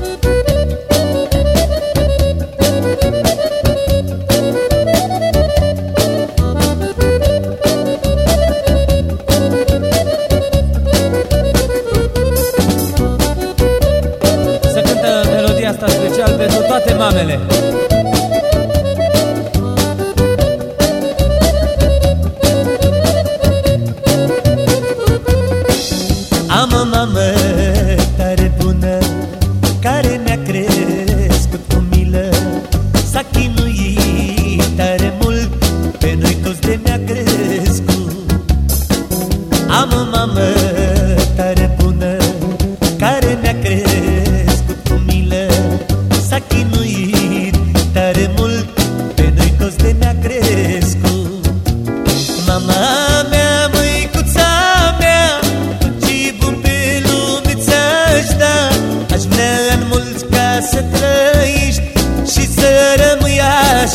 Să Care ne-a crescut cu milă. S-a chinuit tare mult Pe noi toți de ne-a crescut. Am o mamă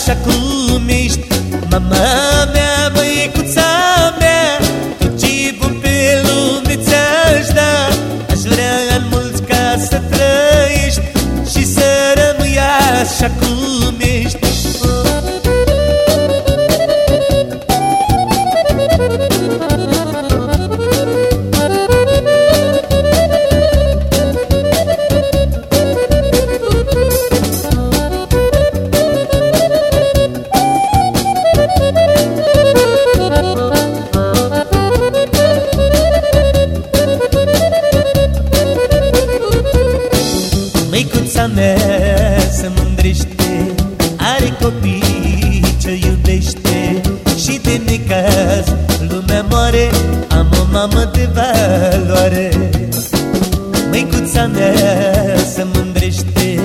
așa cum ești mamă de valoare. Măicuța mea se mândrește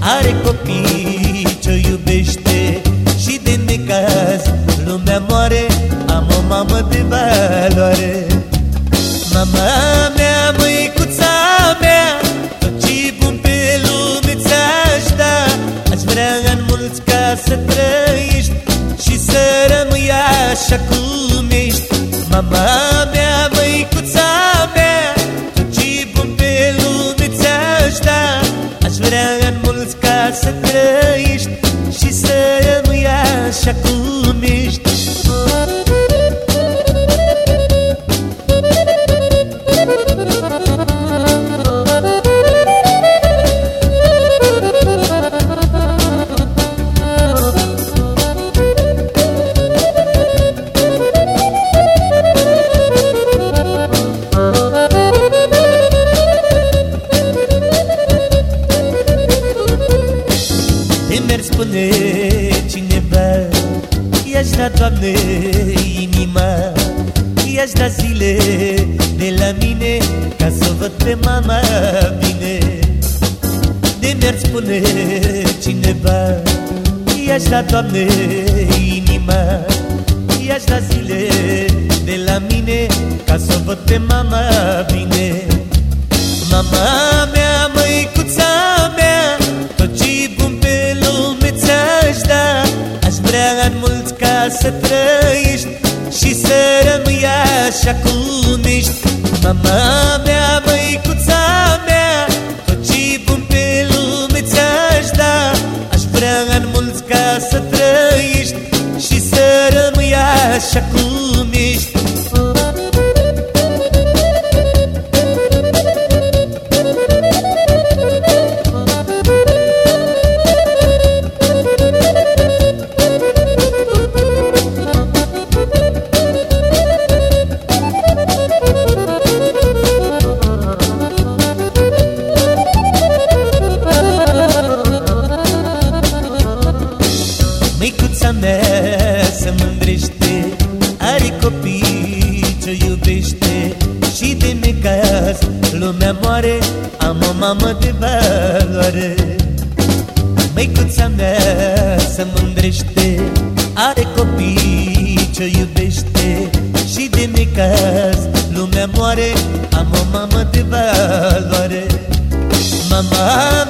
Are copii ce iubește. Și de necaz lumea moare Am o mamă de valoare. Mama mea, măicuța mea Tot ce bun pe lume ți-aș da. Aș vrea în mulți ca să trăiești Și să rămâi așa cum ești. Mama să trăiești Și să rămâi așa cum De merg spune cineva I-aș da, Doamne, inima. I-aș da zile de la mine Ca să o văd pe mama bine. De merg spune cineva I-aș da, Doamne, inima. I-aș da zile de la mine Ca să o văd pe mama bine. Mama mea, să trăiești Și să rămâi așa cum ești. Mama mea, măicuța mea Tot ce bun pe lume ți-aș da. Aș vrea în mulți ca să trăiești Și să rămâi așa cum ești Măicuța mea se mândrește Are copii ce iubește Și de necaz lumea moare. Am o mamă de valoare. Măicuța mea se mândrește Are copii ce iubește Și de necaz lumea moare. Am o mamă de valoare. Mama mea, măicuța